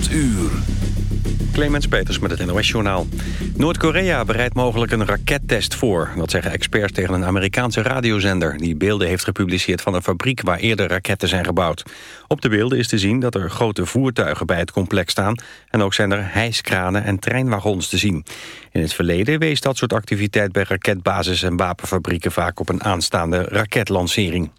8 uur. Clemens Peters met het NOS-journaal. Noord-Korea bereidt mogelijk een rakettest voor. Dat zeggen experts tegen een Amerikaanse radiozender... die beelden heeft gepubliceerd van een fabriek waar eerder raketten zijn gebouwd. Op de beelden is te zien dat er grote voertuigen bij het complex staan... en ook zijn er hijskranen en treinwagons te zien. In het verleden wees dat soort activiteit bij raketbases en wapenfabrieken... vaak op een aanstaande raketlancering.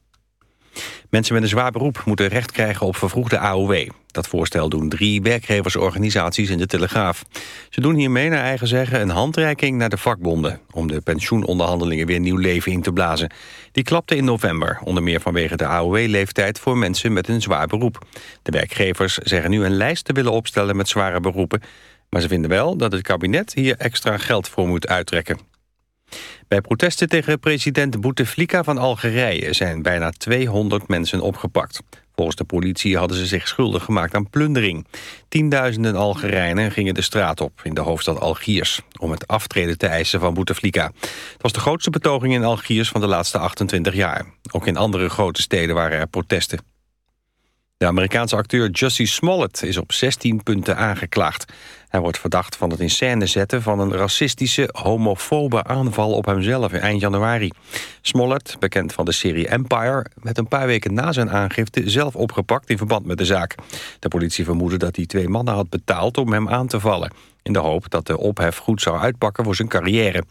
Mensen met een zwaar beroep moeten recht krijgen op vervroegde AOW. Dat voorstel doen drie werkgeversorganisaties in de Telegraaf. Ze doen hiermee naar eigen zeggen een handreiking naar de vakbonden... om de pensioenonderhandelingen weer nieuw leven in te blazen. Die klapte in november, onder meer vanwege de AOW-leeftijd... voor mensen met een zwaar beroep. De werkgevers zeggen nu een lijst te willen opstellen met zware beroepen... maar ze vinden wel dat het kabinet hier extra geld voor moet uittrekken. Bij protesten tegen president Bouteflika van Algerije zijn bijna 200 mensen opgepakt. Volgens de politie hadden ze zich schuldig gemaakt aan plundering. Tienduizenden Algerijnen gingen de straat op in de hoofdstad Algiers... om het aftreden te eisen van Bouteflika. Het was de grootste betoging in Algiers van de laatste 28 jaar. Ook in andere grote steden waren er protesten. De Amerikaanse acteur Jussie Smollett is op 16 punten aangeklaagd. Hij wordt verdacht van het in scène zetten van een racistische, homofobe aanval op hemzelf in eind januari. Smollett, bekend van de serie Empire, werd een paar weken na zijn aangifte zelf opgepakt in verband met de zaak. De politie vermoedde dat hij twee mannen had betaald om hem aan te vallen. In de hoop dat de ophef goed zou uitpakken voor zijn carrière.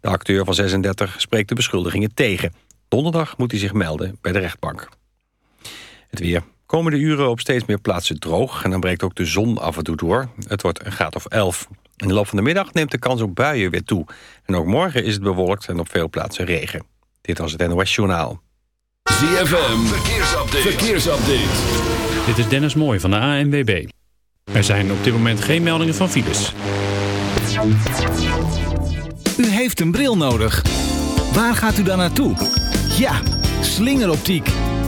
De acteur van 36 spreekt de beschuldigingen tegen. Donderdag moet hij zich melden bij de rechtbank. Het weer. Komende uren op steeds meer plaatsen droog... en dan breekt ook de zon af en toe door. Het wordt een graad of 11. In de loop van de middag neemt de kans op buien weer toe. En ook morgen is het bewolkt en op veel plaatsen regen. Dit was het NOS Journaal. ZFM, verkeersupdate. verkeersupdate. Dit is Dennis Mooij van de ANWB. Er zijn op dit moment geen meldingen van files. U heeft een bril nodig. Waar gaat u dan naartoe? Ja, slingeroptiek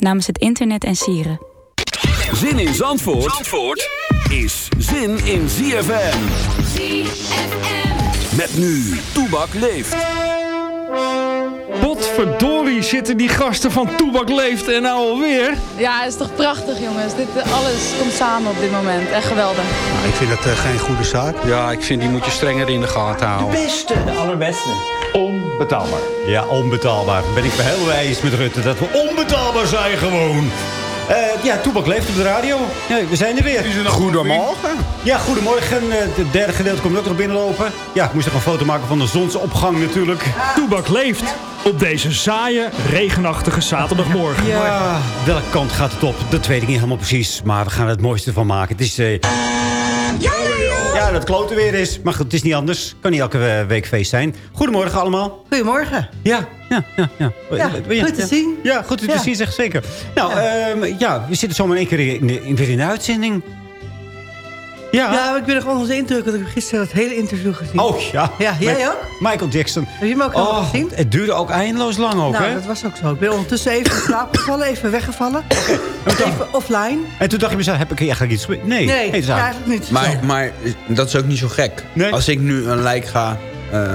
Namens het internet en sieren. Zin in Zandvoort, Zandvoort is zin in ZFM. ZFM. Met nu, Toebak leeft. Potverdorie zitten die gasten van Toebak Leeft en nou alweer. Ja, het is toch prachtig jongens. Dit, eh, alles komt samen op dit moment. Echt geweldig. Nou, ik vind dat uh, geen goede zaak. Ja, ik vind die moet je strenger in de gaten houden. De beste, de allerbeste. Onbetaalbaar. Ja, onbetaalbaar. Ben ik het heel eens met Rutte dat we onbetaalbaar zijn gewoon. Uh, ja, Toebak leeft op de radio. Ja, we zijn er weer. Goedemorgen. Ja, goedemorgen. Uh, het derde gedeelte komt ook nog binnenlopen. Ja, ik moest nog een foto maken van de zonsopgang natuurlijk. Toebak leeft op deze saaie, regenachtige zaterdagmorgen. Ja, welke kant gaat het op? Dat weet ik niet helemaal precies. Maar we gaan er het mooiste van maken. Het is... Uh... Ja, dat klote weer is. Maar goed, het is niet anders. Kan niet elke week feest zijn. Goedemorgen allemaal. Goedemorgen. Ja, ja, ja. Ja, ja goed te zien. Ja, goed te zien, zeg zeker. Nou, ja, um, ja we zitten zomaar één keer in, in, weer in de uitzending. Ja. ja, ik ben nog onder de indruk. Want ik heb gisteren het hele interview gezien. Oh, ja. Ja, jij ook? Michael Jackson. Heb je hem ook al oh, gezien? Het duurde ook eindeloos lang ook, nou, hè? dat was ook zo. Ik ben ondertussen even in slaap gevallen, even weggevallen. Okay. Even offline. En toen dacht je mezelf, heb ik eigenlijk iets... Nee, nee, nee eigenlijk niet. Maar, maar dat is ook niet zo gek. Nee. Als ik nu een lijk ga... Uh,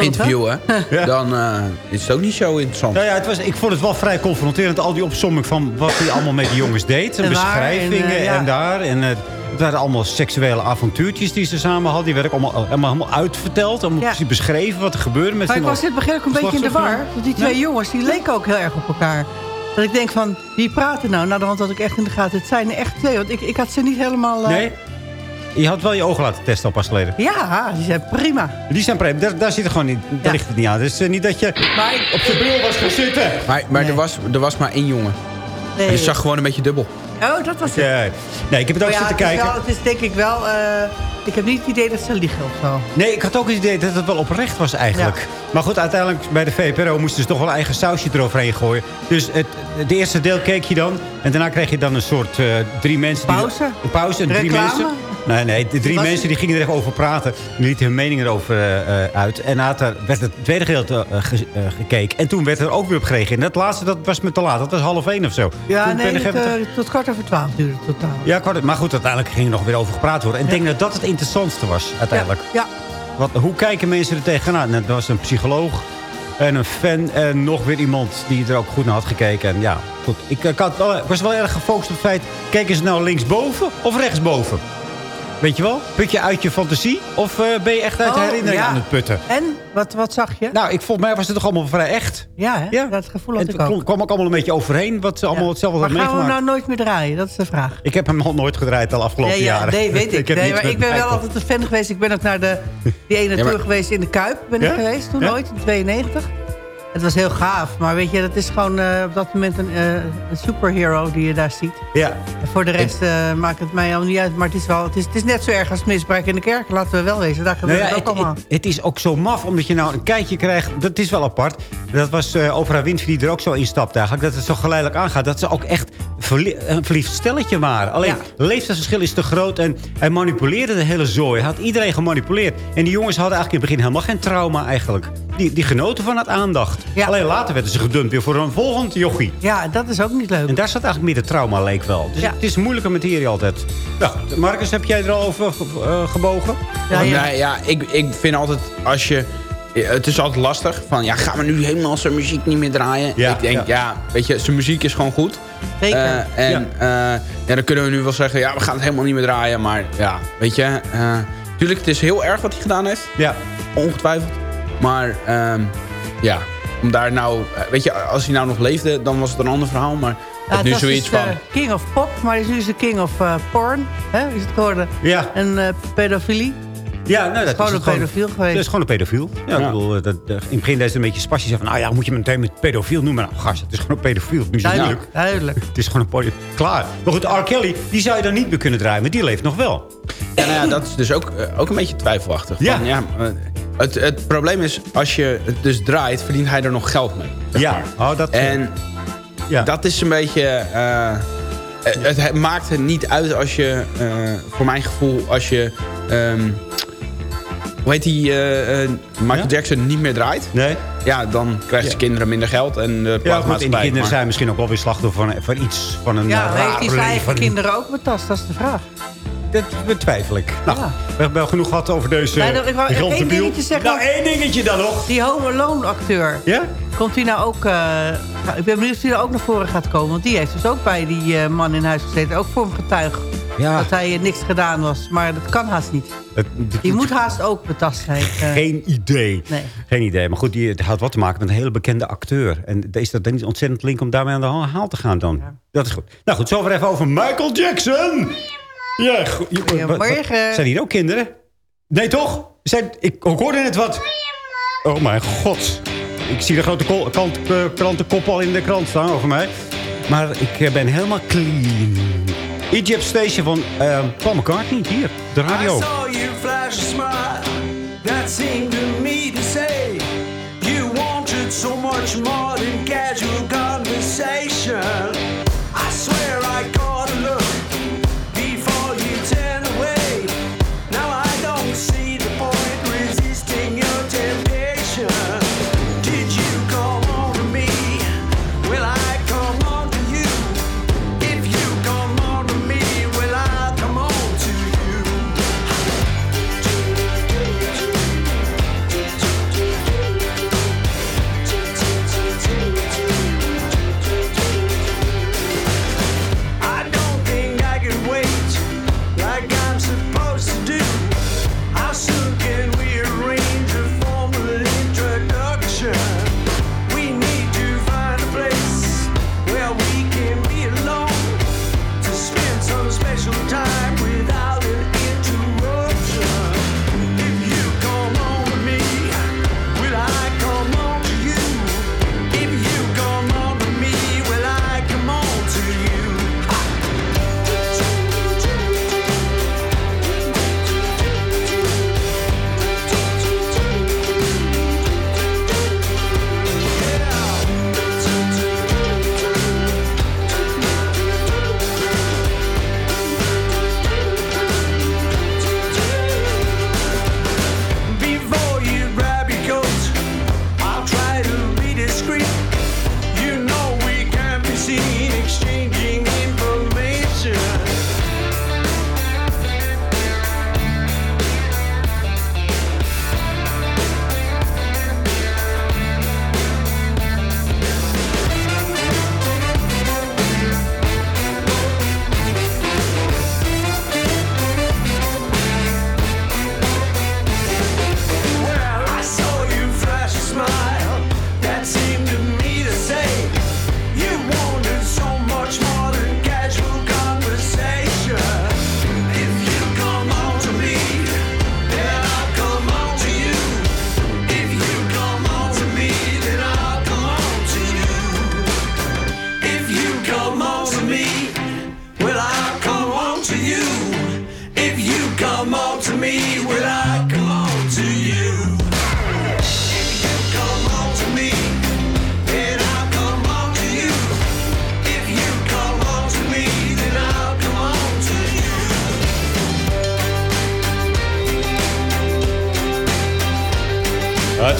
interviewen, ja. dan uh, is het ook niet zo interessant. Ja, ja, het was, ik vond het wel vrij confronterend, al die opsomming van wat hij allemaal met die jongens deed. En, en beschrijvingen en, uh, ja. en, daar. En uh, het waren allemaal seksuele avontuurtjes die ze samen hadden. Die werden ook allemaal, allemaal, allemaal uitverteld. Allemaal ja. precies beschreven wat er gebeurde. Met maar ik was dit begin ook een beetje in de war. Die twee jongens, die leken ook heel erg op elkaar. Dat ik denk van, wie praten nou? Nou, dan had ik echt in de gaten. Het zijn er echt twee. Want ik, ik had ze niet helemaal... Nee? Je had wel je ogen laten testen al pas geleden. Ja, die zijn prima. Die zijn prima. Daar, daar zit het gewoon niet. Daar ja. ligt het niet aan. Dus uh, niet dat je maar ik, op zijn bril was gaan zitten. Maar, maar nee. er, was, er was maar één jongen. Nee. En je zag gewoon een beetje dubbel. Oh, dat was het. Ja. Nee, ik heb het ook ja, zitten het kijken. Wel, het is denk ik wel... Uh, ik heb niet het idee dat ze liegen of zo. Nee, ik had ook het idee dat het wel oprecht was eigenlijk. Ja. Maar goed, uiteindelijk bij de VPRO moesten ze toch wel een eigen sausje eroverheen gooien. Dus het, het eerste deel keek je dan. En daarna kreeg je dan een soort uh, drie mensen... Pauze? Die, een pauze en drie mensen... Nee, nee, de drie mensen die gingen er even over praten. Die lieten hun mening erover uh, uit. En later werd het tweede gedeelte uh, ge, uh, gekeken. En toen werd er ook weer op gereageerd. En dat laatste dat was me te laat. Dat was half één of zo. Ja, toen nee, het, te... tot kwart over twaalf duurde het totaal. Ja, kwart, maar goed, uiteindelijk ging er nog weer over gepraat worden. En ik ja. denk dat dat het interessantste was, uiteindelijk. Ja. ja. Wat, hoe kijken mensen er tegenaan? Nou, dat was een psycholoog en een fan en nog weer iemand die er ook goed naar had gekeken. En ja, goed. Ik, ik, had ik was wel erg gefocust op het feit... kijken ze nou linksboven of rechtsboven? Weet je wel? Put je uit je fantasie? Of uh, ben je echt uit oh, herinnering ja. aan het putten? En? Wat, wat zag je? Nou, ik, volgens mij was het toch allemaal vrij echt. Ja, hè? ja. dat gevoel had en ik ook. Het kwam ook allemaal een beetje overheen. Wat ze allemaal ja. hetzelfde maar hadden gaan meegemaakt. we nou nooit meer draaien? Dat is de vraag. Ik heb hem nog nooit gedraaid de afgelopen nee, ja, jaren. Nee, weet ik. ik, nee, maar ik ben wel altijd een fan geweest. Ik ben ook naar de, die ene tour geweest in de Kuip. Ben ik geweest toen nooit, in 92. Het was heel gaaf. Maar weet je, dat is gewoon uh, op dat moment een, uh, een superhero die je daar ziet. Ja. En voor de rest uh, maakt het mij al niet uit. Maar het is, wel, het, is, het is net zo erg als misbruik in de kerk. Laten we wel wezen. Daar gebeurt nou ja, het ook allemaal. Het, het, is ook zo maf, omdat je nou een kijkje krijgt. Dat is wel apart. Dat was uh, Oprah Winfrey die er ook zo in stapt eigenlijk. Dat het zo geleidelijk aangaat. Dat ze ook echt een verliefd stelletje waren. Alleen, ja. leeftijdsverschil is te groot. En hij manipuleerde de hele zooi. Hij had iedereen gemanipuleerd. En die jongens hadden eigenlijk in het begin helemaal geen trauma eigenlijk. Die, die genoten van het aandacht. Ja. Alleen later werden ze gedumpt weer voor een volgend jochie. Ja, dat is ook niet leuk. En daar zat eigenlijk meer de trauma, leek wel. Dus ja. het is een moeilijke materie altijd. Nou, Marcus, heb jij er al over uh, gebogen? Ja, ja. Nee, ja ik, ik vind altijd, als je... Het is altijd lastig. Van, ja, gaan we nu helemaal zijn muziek niet meer draaien? Ja, ik denk, ja. ja. weet je, zijn muziek is gewoon goed. Zeker. Uh, en ja. Uh, ja, dan kunnen we nu wel zeggen, ja, we gaan het helemaal niet meer draaien. Maar ja, weet je... Tuurlijk, het is heel erg wat hij gedaan heeft. Ja. Ongetwijfeld. Maar um, ja, om daar nou... Weet je, als hij nou nog leefde, dan was het een ander verhaal. Maar ja, nu zoiets dus, van... Uh, king of pop, maar is nu is de king of uh, porn. Hè, is het geworden. Ja. En uh, pedofilie. Ja, nou, dat is gewoon is een pedofiel geweest. Dat is gewoon een pedofiel. Ja, ja. Ik bedoel, dat, in het begin deed ze een beetje spasje. Zei van, nou ja, moet je me meteen met pedofiel noemen? Nou, gast, het is gewoon een pedofiel. Nu duidelijk, het duidelijk. Het is gewoon een poli Klaar. Maar goed, R. Kelly, die zou je dan niet meer kunnen draaien. Maar die leeft nog wel. Ja, nou ja, dat is dus ook, ook een beetje twijfelachtig. Ja. Van, ja uh, het, het probleem is, als je het dus draait, verdient hij er nog geld mee. Zeg ja, maar. oh, dat... En ja. dat is een beetje... Uh, het, het, maakt het niet uit als je, voor mijn gevoel, als je... Um, hoe heet die, uh, Michael ja? Jackson niet meer draait. Nee. Ja, dan krijgen ze ja. kinderen minder geld. En de ja, goed, en die kinderen maar... zijn misschien ook wel weer slachtoffer van, van iets, van een ja, raar heeft hij zijn eigen kinderen ook betast? Dat is de vraag. Dat betwijfel ik. Nou, we hebben wel genoeg gehad over deze Nee, ik wou gigantische één biel. dingetje zeggen. Nou, één dingetje dan nog. Die Home Alone acteur. Ja? Komt hij nou ook... eh, nou, ik ben benieuwd of hij er ook naar voren gaat komen. Want die heeft dus ook bij die eh, man in huis gezeten. Ook voor een getuig. Ja. Dat hij eh, niks gedaan was. Maar dat kan haast niet. Het- Je moet haast ook betast zijn. Geen idee. Nee. Geen idee. Maar goed, die, het had wat te maken met een hele bekende acteur. En is dat dan niet ontzettend link om daarmee aan de haal te gaan dan? Dat is goed. Nou goed, zo weer even over Michael Jackson. Ja, Goedemorgen. Zijn hier ook kinderen? Nee, toch? Zijn, ik, ik hoorde net wat. Oh mijn god. Ik zie de grote kant, eh, krantenkop al in de krant staan over mij. Maar ik eh, ben helemaal clean. Egypt Station van eh, Paul McCartney. Hier, de radio. I saw you flash a smile. That seemed to me to say you wanted so much more than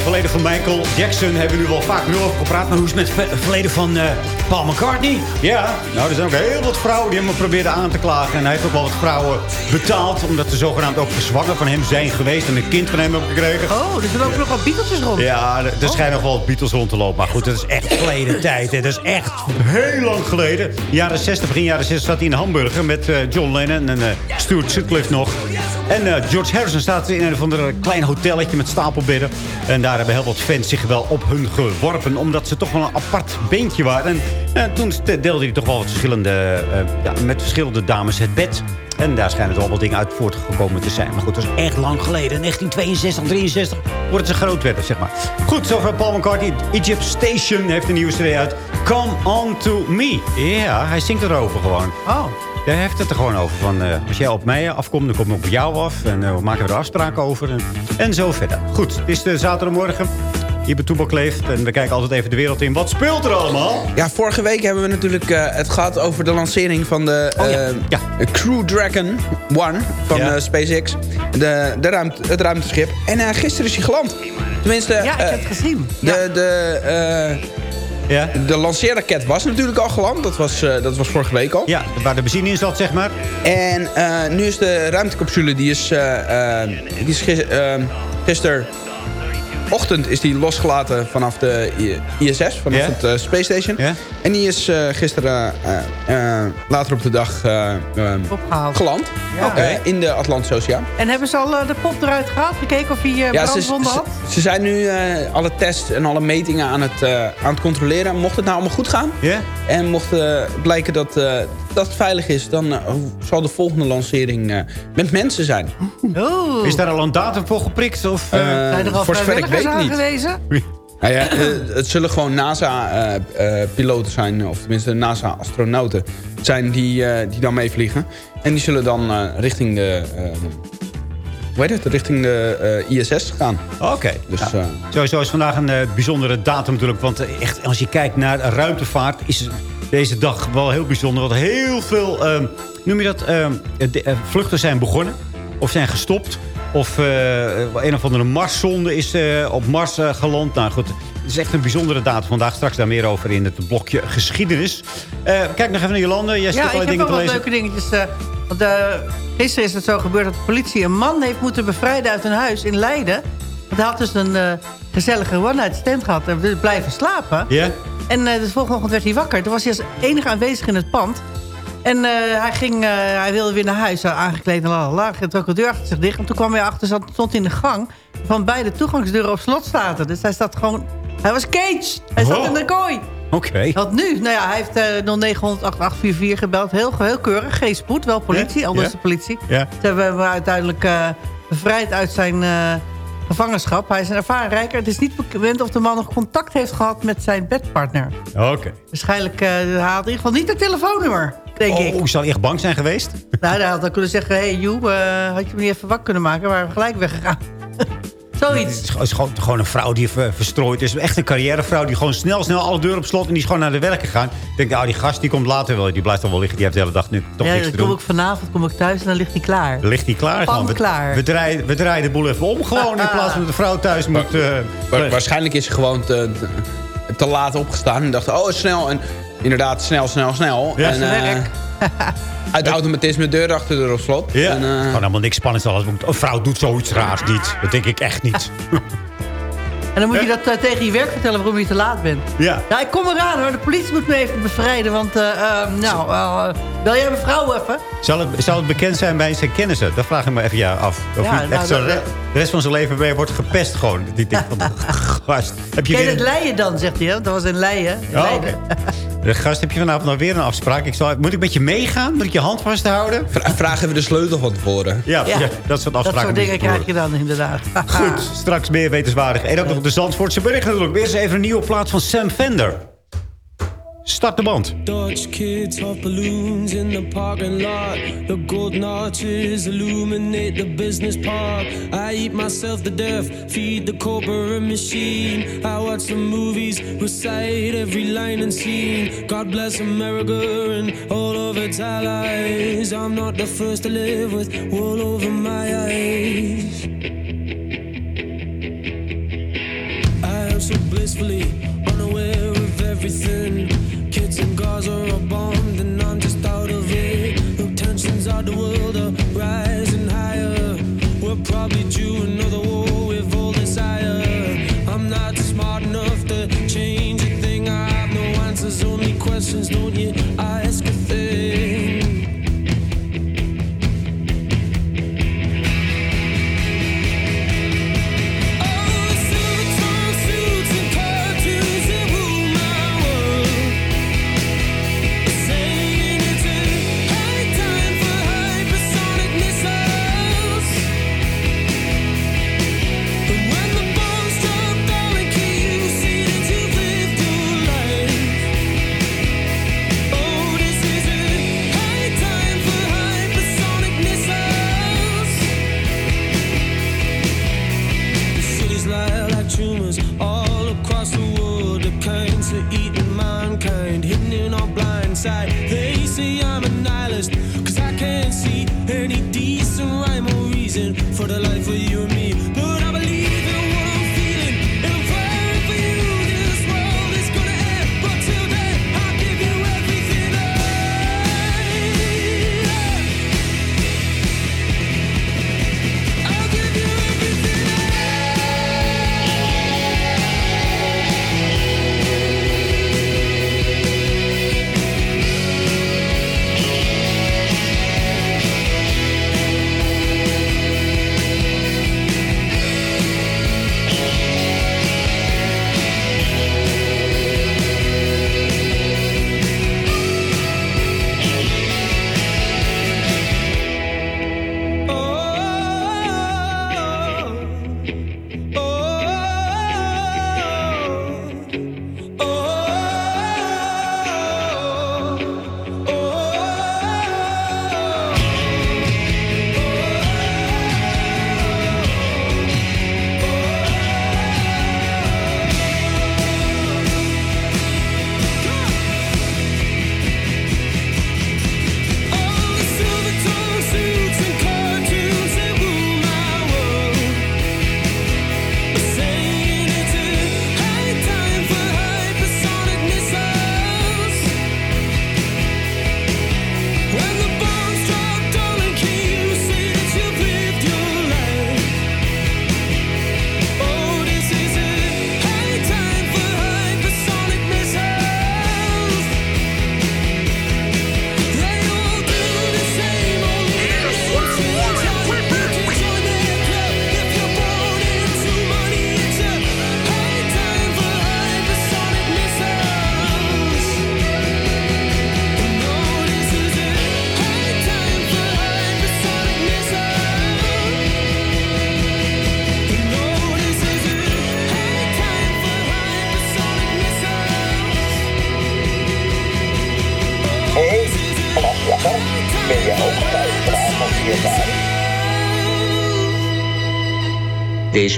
verleden van Michael Jackson hebben we nu wel vaak nu over gepraat. Maar hoe is het met het verleden van eh, Paul McCartney? Ja, nou, er zijn ook heel wat vrouwen die hem probeerden aan te klagen. En hij heeft ook wel wat vrouwen betaald. Omdat ze zogenaamd ook zwanger van hem zijn geweest. En een kind van hem hebben gekregen. Oh, er zijn ook nog wat Beatlesjes rond. Ja, er, er schijnen nog wel wat Beatles rond te lopen. Maar goed, dat is echt verleden tijd. hè. Dat is echt heel lang geleden. Jaren 60, begin jaren 60 zat hij in Hamburger met eh, John Lennon en eh, Stuart Sutcliffe nog. En eh, George Harrison staat in een of ander klein hotelletje met stapelbedden. En daar hebben heel wat fans zich wel op hun geworpen. Omdat ze toch wel een apart beentje waren. En eh, toen deelde hij toch wel wat verschillende, eh, ja, met verschillende dames het bed. En daar schijnen wel wat dingen uit voortgekomen te zijn. Maar goed, dat is echt lang geleden. 1962, 63 wordt ze groot werden, zeg maar. Goed, zover Paul McCartney. Egypt Station heeft een nieuwe serie uit. Come on to me. Ja, hij zingt erover gewoon. Oh. Hij heeft het er gewoon over. Van, eh, als jij op mij afkomt, dan kom ik op jou af. En eh, we maken er afspraken over. En, en zo verder. Goed, het is de zaterdagmorgen. Hier bij Toebak leeft. En we kijken altijd even de wereld in. Wat speelt er allemaal? Ja, vorige week hebben we natuurlijk eh, het gehad over de lancering van de Oh ja, eh, Crew Dragon 1 van Ja. eh, SpaceX. De, de ruimte, het ruimteschip. En eh, gisteren is hij geland. Tenminste, Ja, ik heb het gezien. de, de, eh, Ja. De lanceerraket was natuurlijk al geland. Dat was, eh, dat was vorige week al. Ja, waar de benzine in zat, zeg maar. En eh, nu is de ruimtecapsule, die is, die is gis, gisterochtend is die losgelaten vanaf de ISS, vanaf Ja. het eh, Space Station. En die is eh, gisteren, eh, eh, later op de dag, eh, eh, geland. Ja. In de Atlantische Oceaan. En hebben ze al de pop eruit gehaald? Gekeken of hij uh, Ja, ze, had? ze zijn nu eh, alle tests en alle metingen aan het, eh, aan het controleren. Mocht het nou allemaal goed gaan... Ja? En mocht eh, blijken dat, eh, dat het veilig is... dan eh, zal de volgende lancering eh, met mensen zijn. Oeh. Is daar al een datum voor geprikt? Of, Eh, Zijn er al voor zover ik weet niet. aangewezen? Nou ja, het zullen gewoon NASA-piloten zijn, of tenminste NASA-astronauten zijn die, eh, die dan meevliegen. En die zullen dan eh, richting de, eh, hoe heet het, richting de eh, ISS gaan. Oké. Dus, Ja. eh, Sowieso is vandaag een eh, bijzondere datum natuurlijk. Want echt, als je kijkt naar ruimtevaart... is deze dag wel heel bijzonder. Want heel veel, ehm, noem je dat, ehm, de, eh, vluchten zijn begonnen. Of zijn gestopt. Of een of andere Marszonde is op Mars geland. Nou goed, het is echt een bijzondere datum. Vandaag straks daar meer over in het blokje geschiedenis. Eh, kijk nog even naar Jolande. Jij Ja, ik heb te wat leuke dingetjes. eh, want, eh, gisteren is het zo gebeurd dat de politie een man heeft moeten bevrijden uit een huis in Leiden. Want hij had dus een gezellige one-night stand gehad. En wilde blijven slapen. Ja? En de volgende ochtend werd hij wakker. Toen was hij als enige aanwezig in het pand. En hij, ging, hij wilde weer naar huis, aangekleed en lalala. Hij trok de deur achter zich dicht. En toen kwam hij achter, zat, stond in de gang... van beide toegangsdeuren op slot zaten. Dus hij zat gewoon... Hij was caged. Hij zat Oh. in de kooi. Oké. Wat nu? Nou ja, hij heeft eh 0900 8844 gebeld. Heel, heel keurig. Geen spoed, wel politie. Anders de politie. Ja. Ze hebben hem uiteindelijk eh, bevrijd uit zijn eh, gevangenschap. Hij is een ervaren rijker. Het is niet bekend of de man nog contact heeft gehad met zijn bedpartner. Oké. Waarschijnlijk eh hij had in ieder geval niet het telefoonnummer, denk ik. Oh, zou hij echt bang zijn geweest? Nou, hij had dan kunnen zeggen... hey, Joe, eh, had je me niet even wakker kunnen maken? Maar we gelijk weggegaan. Zoiets. Het is, gewoon- is gewoon, gewoon een vrouw die ver- verstrooid is. Echt een carrièrevrouw die gewoon snel, snel alle deuren op slot... en die is gewoon naar de werk gegaan. Ik denk, nou, die gast die komt later wel. Die blijft dan wel liggen. Die heeft de hele dag nu toch Ja, niks dan te kom doen. ik vanavond kom ik thuis en dan ligt hij klaar. Dan ligt hij klaar. Pan gewoon. We, klaar. we, draaien, we draaien de boel even om gewoon. In plaats van dat de vrouw thuis moet... eh, Wa- waarschijnlijk is ze gewoon te, te, te laat opgestaan. En dacht, oh, snel. En inderdaad, snel, snel, snel. Ja, en, zijn eh, werk. uit automatisme de deur achter de op slot. ja. En, eh, Gewoon helemaal niks spannends. Alles. Een vrouw doet zoiets raars niet. Dat denk ik echt niet. En dan moet je dat eh, tegen je werk vertellen waarom je te laat bent. Ja. Ja, ik kom eraan hoor. De politie moet me even bevrijden. Want, eh, eh, nou, eh, bel jij mevrouw even? Zal het, zal het bekend zijn bij zijn kennissen? Dat vraag ik me even ja, af. Of Ja, hij nou, echt zo de rest van zijn leven bij wordt gepest gewoon. Die denkt van, gast, heb je Ken weer het een, Leien dan, zegt hij. Hè? Dat was in Leien. In Oh, Leiden. de gast, heb je vanavond nog weer een afspraak? Ik zal, moet ik met je meegaan? Moet ik je hand vasthouden? vra- vraag even de sleutel van tevoren. Ja, ja. Ja. dat soort Dat afspraken. soort dingen krijg je dan inderdaad. Goed, straks meer wetenswaardig. En ook nog de Zandvoortse bericht natuurlijk. Weer eens even een nieuwe plaats van Sam Fender. Start de band. Dutch kids off balloons in the parking lot. The golden arches illuminate the business park. I eat myself to death, feed the corporate machine. I watch the movies, recite every line and scene. God bless America and all of its allies. I'm not the first to live with wool over my eyes. I am so blissfully unaware of everything. Kids in Gaza are bombed and I'm just out of it. Look, tensions of the world are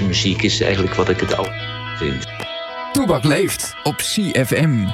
Muziek is eigenlijk wat ik het al vind. Toebak leeft op CFM.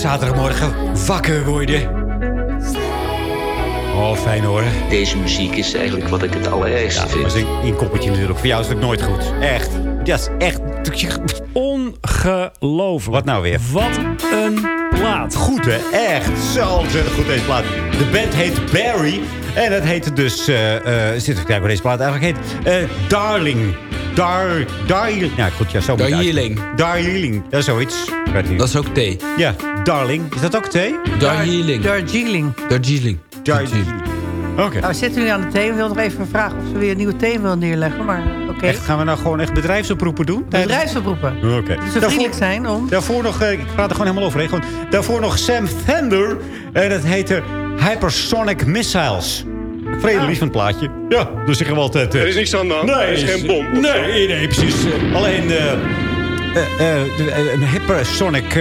Zaterdagmorgen wakker worden. Oh, fijn hoor. Deze muziek is eigenlijk wat ik het allerergste Ja, vind. dat was een, een koppeltje natuurlijk. Voor jou is het nooit goed. Echt. Dat is echt... Ongelooflijk. Wat nou weer? Wat een plaat. Goed, hè? Echt. Zo ontzettend goed deze plaat. De band heet Barry. En het heet dus... eh eh zit even kijken hoe deze plaat eigenlijk heet. Eh, Darling. Dar... Darling. Nou goed, ja, zo moet je het Darjeeling. uitspreken. Darjeeling. Dat is zoiets. Dat is ook thee. Ja, Darling. Is dat ook thee? Darjeeling. Darjeeling. Darjeeling. Darjeeling. Oké. Nou, we zitten nu aan de thee. We wilden nog even vragen of ze weer een nieuwe thee wil neerleggen. Maar oké. Echt, gaan we nou gewoon echt bedrijfsoproepen doen? Bedrijfsoproepen. Oké. Dus zo vriendelijk zijn om... Daarvoor nog, eh, ik praat er gewoon helemaal overheen. Gewoon, daarvoor nog Sam Thunder. En dat heette Hypersonic Missiles. Vrede lief van het plaatje. Ja, dus zeggen we altijd... eh, Er is niks aan de hand. Nee, Er is geen bom Nee, nee, precies. Alleen eh, eh, de, hypersonic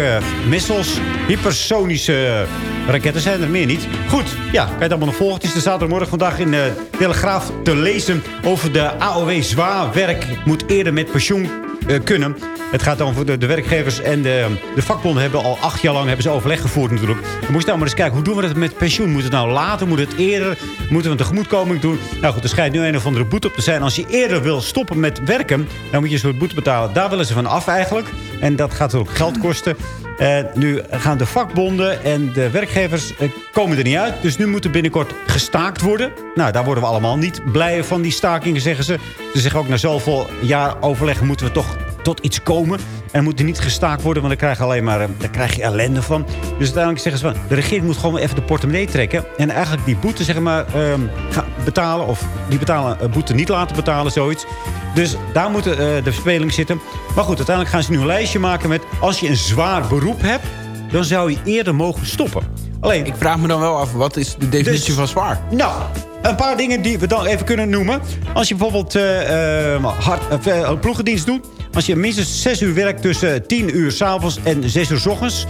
missiles, hypersonische raketten zijn er meer niet. Goed, ja, kan je het allemaal nog volgen. Het is de zaterdagmorgen vandaag in de Telegraaf te lezen over de AOW zwaar werk moet eerder met pensioen kunnen. Het gaat over de, de werkgevers en de, de vakbonden hebben al acht jaar lang hebben ze overleg gevoerd natuurlijk. We moesten nou maar eens kijken, hoe doen we dat met pensioen? Moet het nou later? Moet het eerder? Moeten we een tegemoetkoming doen? Nou goed, er schijnt nu een of andere boete op te zijn. Als je eerder wil stoppen met werken, dan moet je een soort boete betalen. Daar willen ze van af eigenlijk. En dat gaat ook geld kosten. En nu gaan de vakbonden en de werkgevers eh, komen er niet uit. Dus nu moet er binnenkort gestaakt worden. Nou, daar worden we allemaal niet blij van, die stakingen, zeggen ze. Ze zeggen ook, na zoveel jaar overleg moeten we toch tot iets komen. En moet er niet gestaakt worden, want dan krijg je alleen maar eh, daar krijg je ellende van. Dus uiteindelijk zeggen ze van, de regering moet gewoon even de portemonnee trekken. En eigenlijk die boete zeg maar, ehm, gaan betalen. Of die betalen, eh, boete niet laten betalen, zoiets. Dus daar moet eh, de verspeling zitten. Maar goed, uiteindelijk gaan ze nu een lijstje maken met... als je een zwaar beroep hebt, dan zou je eerder mogen stoppen. Alleen, Ik vraag me dan wel af, wat is de definitie Dus- van zwaar? nou, een paar dingen die we dan even kunnen noemen. Als je bijvoorbeeld eh, hard, ploegendienst doet. Als je minstens 6 uur werkt tussen 10 uur s'avonds en 6 uur s ochtends.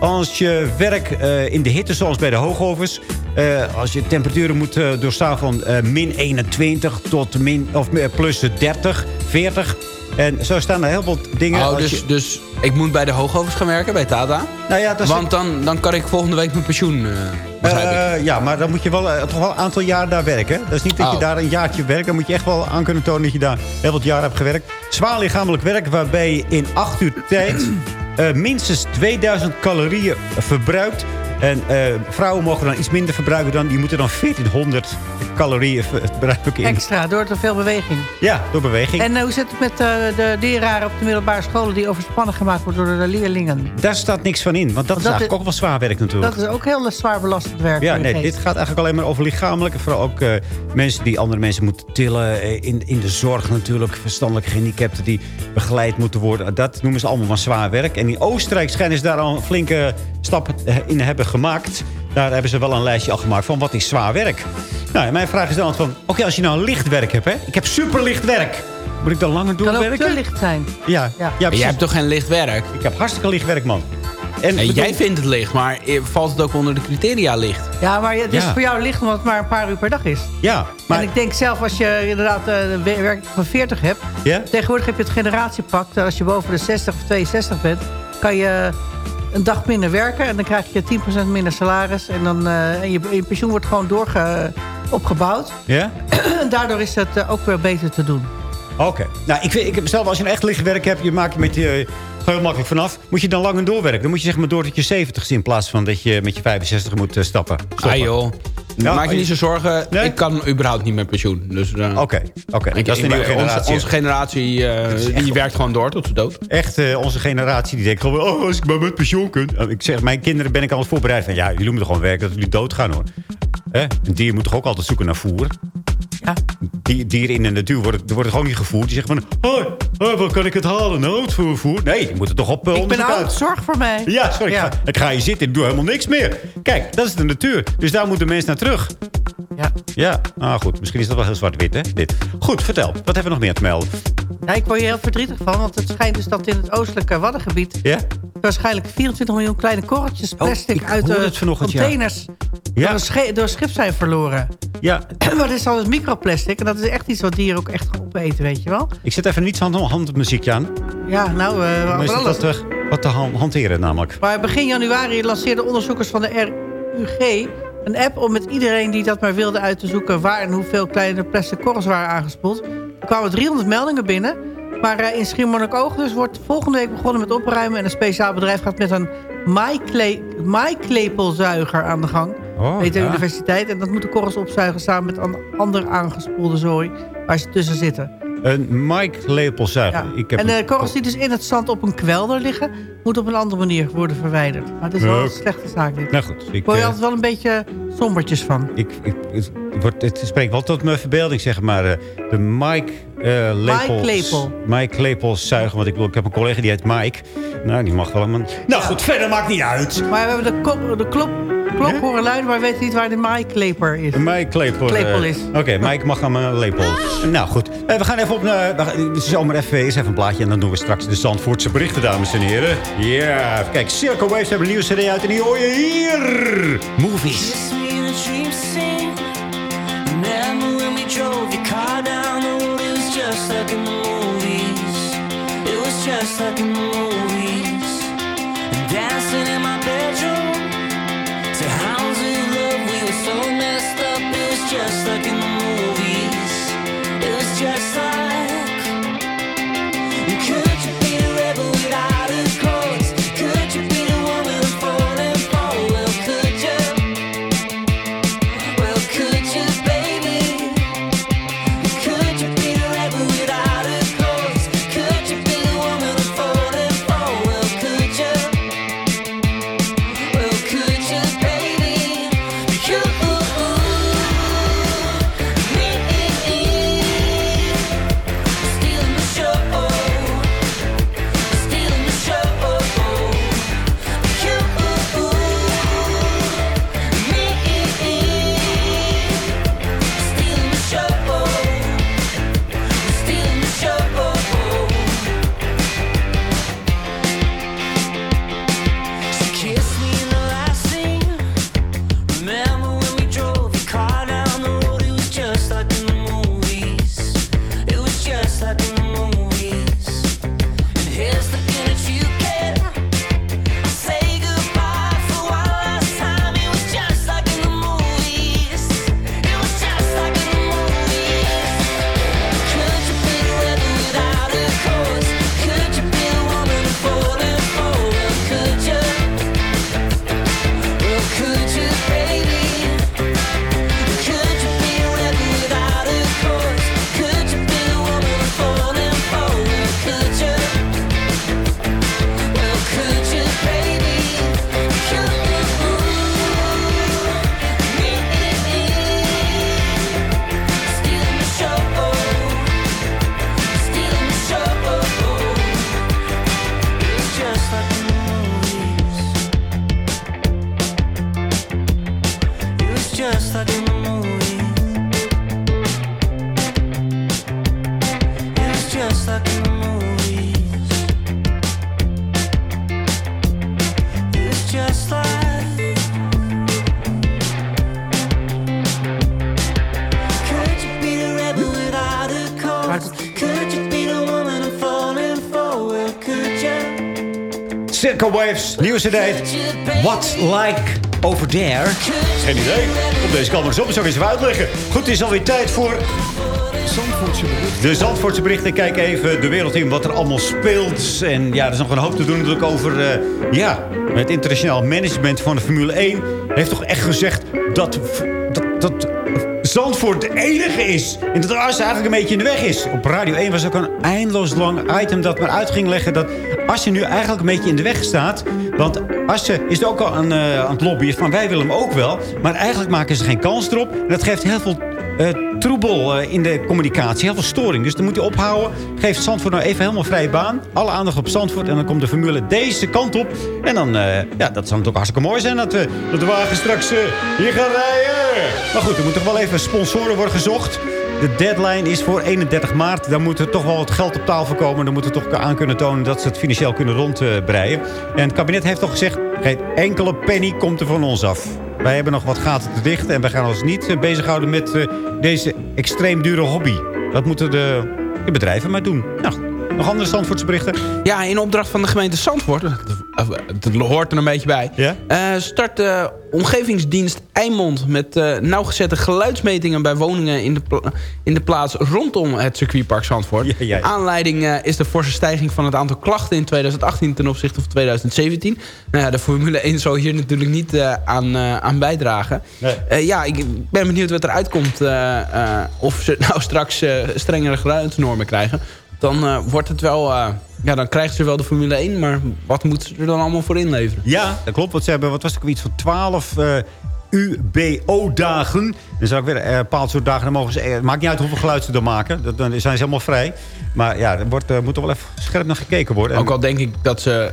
Als je werkt eh, in de hitte zoals bij de hoogovens. eh, als je temperaturen moet eh, doorstaan van eh, min 21 tot min, of eh, plus 30, 40. En zo staan er heel veel dingen. Oh, dus, je- dus ik moet bij de hoogovens gaan werken, bij Tata? nou ja, dat is Want dan, dan kan ik volgende week mijn pensioen, begrijp ik. Eh, ja, maar dan moet je wel, eh, toch wel een aantal jaar daar werken. Dat is niet dat je Oh. daar een jaartje werkt. Dan moet je echt wel aan kunnen tonen dat je daar heel wat jaar hebt gewerkt. Zwaar lichamelijk werk waarbij je in acht uur tijd minstens 2000 calorieën verbruikt. En eh, vrouwen mogen dan iets minder verbruiken dan... die moeten dan 1400 calorieën ver- verbruiken. In, Extra, door te veel beweging. ja, door beweging. En eh, hoe zit het met eh, de leraren op de middelbare scholen... die overspannen gemaakt worden door de leerlingen? Daar staat niks van in. Want dat is dat eigenlijk ook wel zwaar werk natuurlijk. Dat is ook heel zwaar belastend werk. Ja, nee, dit gaat eigenlijk alleen maar over lichamelijk. En vooral ook mensen die andere mensen moeten tillen. in, in de zorg natuurlijk. Verstandelijke gehandicapten die begeleid moeten worden. Dat noemen ze allemaal maar zwaar werk. En in Oostenrijk schijnen ze daar al een flinke stappen eh, in hebben gemaakt. Daar hebben ze wel een lijstje al gemaakt van wat is zwaar werk. Nou, en mijn vraag is dan van... Oké, als je nou licht werk hebt, hè. Ik heb super licht werk. Moet ik dan langer kan ook doorwerken? te licht zijn. Ja, ja. Ja. ja jij hebt toch geen licht werk? Ik heb hartstikke licht werk, man. En bedoel- jij vindt het licht, maar eh, valt het ook onder de criteria licht? Ja, maar het is Ja. voor jou licht omdat het maar een paar uur per dag is. Ja, maar... En ik denk zelf, als je inderdaad eh, een we- werk van 40 hebt... Tegenwoordig heb je het generatiepak. dat Als je boven de 60 of 62 bent, kan je een dag minder werken... en dan krijg je 10% minder salaris. En, dan, eh, en je, je pensioen wordt gewoon doorge, opgebouwd. Ja? en daardoor is het eh, ook weer beter te doen. Oké. Nou, ik, vind, ik heb zelf als je een echt licht werk hebt, je maakt je met je heel makkelijk vanaf. Moet je dan langer doorwerken. Dan moet je zeg maar door tot je 70 in plaats van dat je met je 65 moet eh, stappen. Stoppen. Ah joh, Ja, maak je niet zo zorgen. Nee? Ik kan überhaupt niet met pensioen. Dus, eh, Oké, oké. ik- Dat is de nieuwe ik- onze- generatie. Onze, generatie eh, die werkt gewoon door tot ze dood. Echt, eh, onze generatie die denkt gewoon... Oh, als ik maar met pensioen kan. Ik zeg, mijn kinderen ben ik al voorbereid van... Ja, jullie moeten gewoon werken dat jullie doodgaan hoor. Hè? Een dier moet toch ook altijd zoeken naar voer? Ja. Die, dieren in de natuur worden, er worden gewoon niet gevoerd. Die zeggen van... Hoi, hoi, waar kan ik het halen? Nou, het voor voer. Nee, die moeten toch op uh, Ik ben oud, zorg voor mij. Ja, sorry, Ja. Ik, ga, ik ga hier zitten en doe helemaal niks meer. Kijk, dat is de natuur. Dus daar moeten mensen naar terug. Ja. Ja, ah, goed. Misschien is dat wel heel zwart-wit, hè? Dit. Goed, vertel. Wat hebben we nog meer te melden? Ja, ik word hier heel verdrietig van, want het schijnt dus dat in het oostelijke Waddengebied... Ja? waarschijnlijk 24 miljoen kleine korreltjes plastic ik uit de containers Ja. door, door schip zijn verloren. Ja, maar dat is al het microplastic en dat is echt iets wat dieren ook echt gaan opeten, weet je wel? ik zet even niets hand, handmuziekje aan. Ja, nou, eh Dan is alles. wat, wat te han- hanteren namelijk. Maar begin januari lanceerden onderzoekers van de RUG een app om met iedereen die dat maar wilde uit te zoeken waar en hoeveel kleine plastic korrels waren aangespoeld. Er kwamen 300 meldingen binnen. Maar eh, in Schiermonnikoog dus wordt volgende week begonnen met opruimen. En een speciaal bedrijf gaat met een maaikle- maaiklepelzuiger aan de gang. Oh, de ja. universiteit. En dat moet de korrels opzuigen samen met een ander aangespoelde zooi waar ze tussen zitten. Een Mike lepelzuiger. Ja. Ik heb En de een- korrels die dus in het zand op een kwelder liggen... moeten op een andere manier worden verwijderd. Maar het is wel een slechte zaak dit. Nou goed, ik, Word je eh, altijd wel een beetje sombertjes van. ik, ik, het, wordt, het spreekt wel tot mijn verbeelding, zeg maar. eh, de Mike eh lepel... Mike Lepel. Mike lepelzuiger. Want ik, ik heb een collega die heet Mike. Nou, die mag wel een... Nou goed, verder maakt niet uit. Maar we hebben de, kop, de klop, klok horen luiden... maar we weten niet waar de maaikleper is. Een Mike lepel. eh, Klepel is. Oké, Mike mag aan mijn lepel. Nou goed, Eh, we gaan even op... naar we zomaar even, eerst even een plaatje... en dan doen we straks de Zandvoortse berichten, dames en heren. Ja, even kijk, Circle Waves hebben een nieuwe cd uit... en die hoor je hier. Movies. Just like just in the movies. Just like Nieuwe cd. What Like Over There? Geen idee. Op deze kant nog zo, zo eens even uitleggen. Goed, het is alweer tijd voor... Zandvoortse berichten. De Zandvoortse berichten. Kijk even de wereld in wat er allemaal speelt. En ja, er is nog een hoop te doen natuurlijk over... eh, ja, het internationaal management van de Formule 1. Heeft toch echt gezegd dat... dat, dat Zandvoort de enige is. En dat Assen eigenlijk een beetje in de weg is. Op Radio 1 was ook een eindeloos lang item dat maar uit ging leggen... dat Assen nu eigenlijk een beetje in de weg staat. Want Assen is ook al aan, eh, aan het lobbyen van wij willen hem ook wel. Maar eigenlijk maken ze geen kans erop. En dat geeft heel veel eh, troebel eh, in de communicatie. Heel veel storing. Dus dan moet hij ophouden. Geef Zandvoort nou even helemaal vrije baan. Alle aandacht op Zandvoort. En dan komt de formule deze kant op. En dan, eh, ja, dat zou natuurlijk hartstikke mooi zijn... dat, we, dat de wagen straks eh, hier gaan rijden. Maar goed, er moet toch wel even sponsoren worden gezocht. De deadline is voor 31 maart. Dan moet er toch wel wat geld op tafel komen. Dan moeten we toch aan kunnen tonen dat ze het financieel kunnen rondbreien. En het kabinet heeft toch gezegd... geen enkele penny komt er van ons af. Wij hebben nog wat gaten te dichten. En wij gaan ons niet eh, bezighouden met eh, deze extreem dure hobby. Dat moeten de, de bedrijven maar doen. Nou, nog andere Zandvoortsberichten? Ja, in opdracht van de gemeente Zandvoort. Het hoort er een beetje bij. eh, start de omgevingsdienst Eimond met eh, nauwgezette geluidsmetingen bij woningen in de, in de plaats rondom het circuitpark Zandvoort. Aanleiding eh, is de forse stijging van het aantal klachten in 2018 ten opzichte van 2017. Nou ja, de Formule 1 zal hier natuurlijk niet eh, aan, eh, aan bijdragen. Eh, ja, ik ben benieuwd wat eruit komt. eh, eh, of ze nou straks eh, strengere geluidsnormen krijgen. Dan eh, wordt het wel... eh, ja, dan krijgen ze wel de Formule 1. Maar wat moeten ze er dan allemaal voor inleveren? Ja, dat klopt. Want ze hebben, wat was het iets van 12 eh, UBO-dagen. Dan zou ik weer een bepaald soort dagen. Dan mogen ze, eh, het maakt niet uit hoeveel geluid ze er maken. Dat, dan zijn ze helemaal vrij. Maar ja, er wordt, eh, moet er wel even scherp naar gekeken worden. En- Ook al denk ik dat ze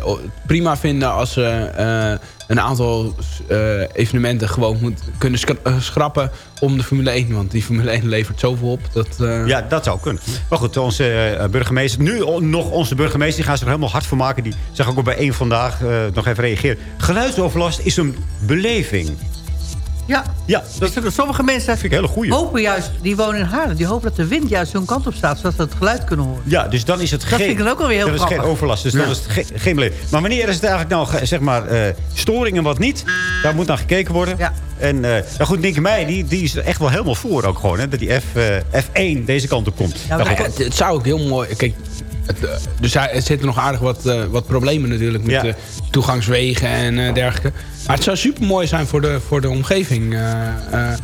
prima vinden als ze eh, een aantal eh, evenementen gewoon moet, kunnen sch- eh, schrappen om de Formule 1. Want die Formule 1 levert zoveel op. Dat, eh, Ja, dat zou kunnen. Maar goed, onze eh, burgemeester, nu nog onze burgemeester, die gaan zich er helemaal hard voor maken. Die zag ook al bij één vandaag eh, nog even reageren. Geluidsoverlast is een beleving. Ja, ja dat sommige mensen vind ik een hele goeie. hopen juist, die wonen in Haarlem, die hopen dat de wind juist hun kant op staat, zodat ze het geluid kunnen horen. Ja, dus dan is het Dat geen... vind ik dan ook alweer heel dat is geen overlast, dus dan Ja. is het geen, geen beleving. Maar wanneer is het eigenlijk nou, zeg maar, eh, storing en wat niet? Daar moet naar gekeken worden. Ja. En uh, nou goed, Nick Meij, die, die is er echt wel helemaal voor ook gewoon. Hè, dat die F, eh, F1 deze kant op komt. Ja, Nou het, het zou ook heel mooi... Kijk, het, eh, er, zitten nog aardig wat, eh, wat problemen natuurlijk met Ja. eh, toegangswegen en eh, dergelijke. Maar het zou super mooi zijn voor de, voor de omgeving. eh, eh,